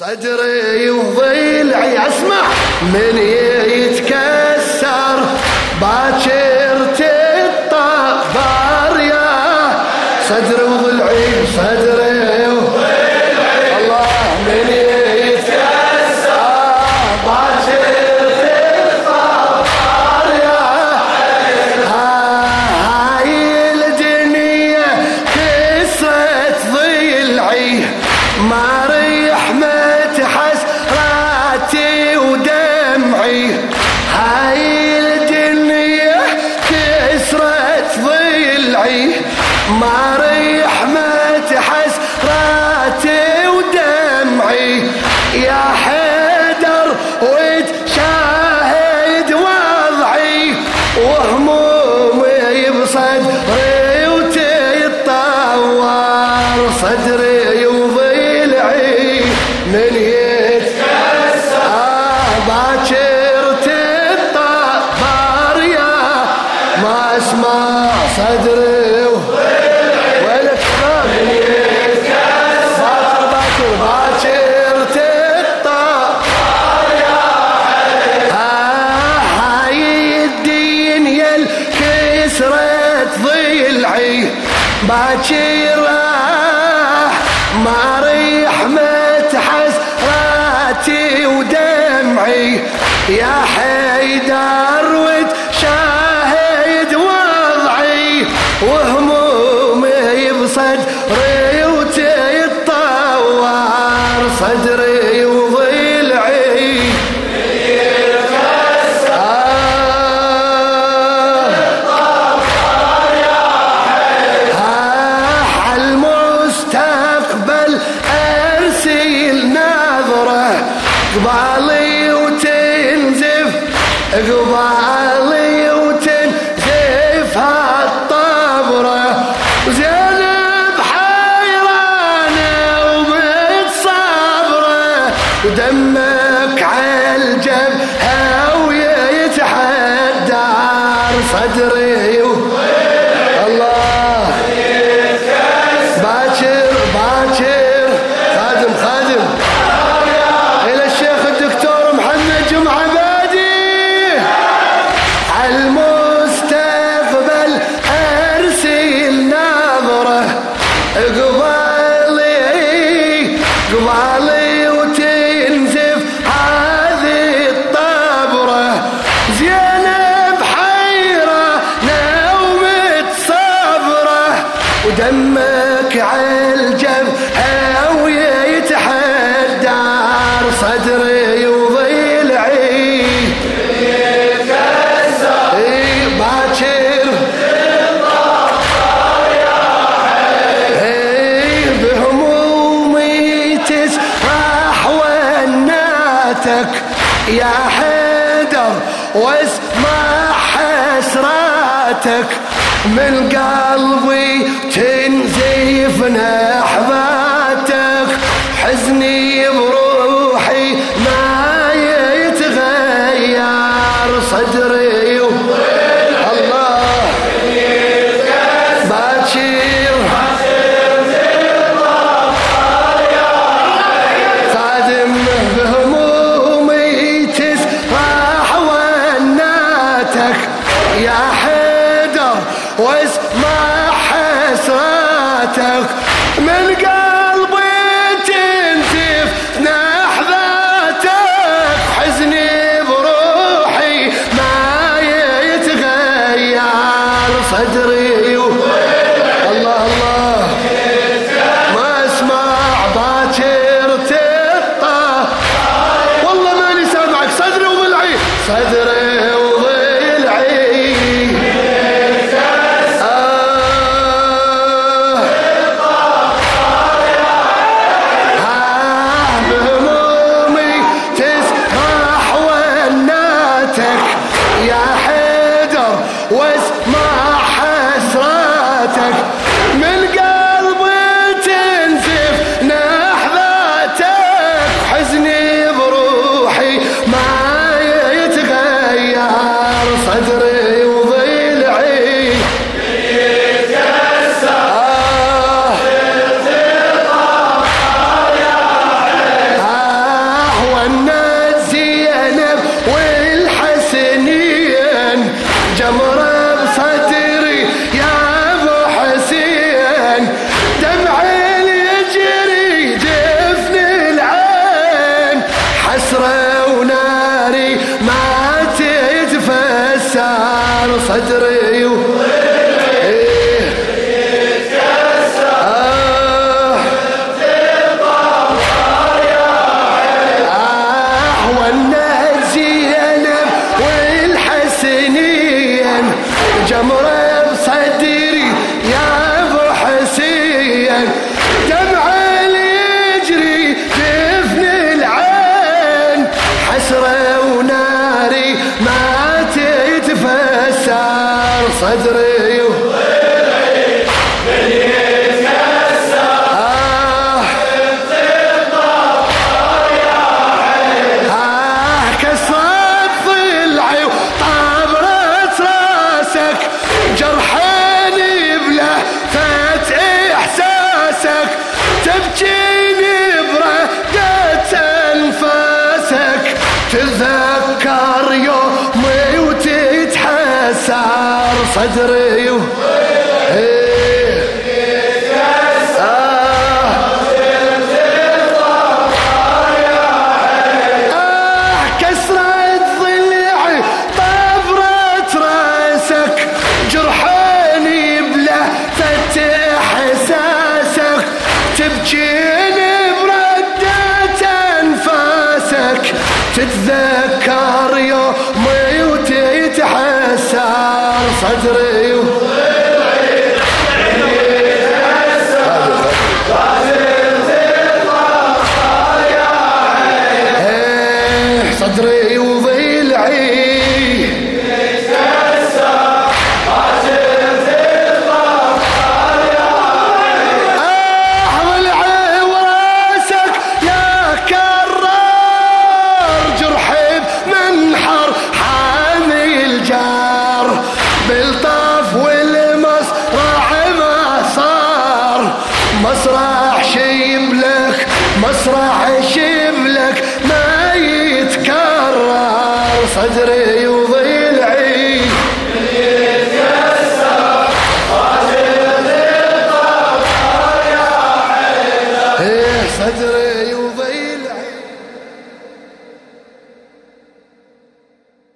صدري وضلعي اسمع من يتكسر. باكر تطبر يا صدري باكر بصدري ومتصبرة دمك عالجبهة ويتحدر صدري وضلعي باكر. بهمومي تسرح يا حيدر واسمع حسراتك. من قلبي حسراتك من قلب بصدري يا أبو حسين. يجري تفني العين. حسرة وناري ما تتفسر. صدري صدري إيه. وتتحسر Vassalam.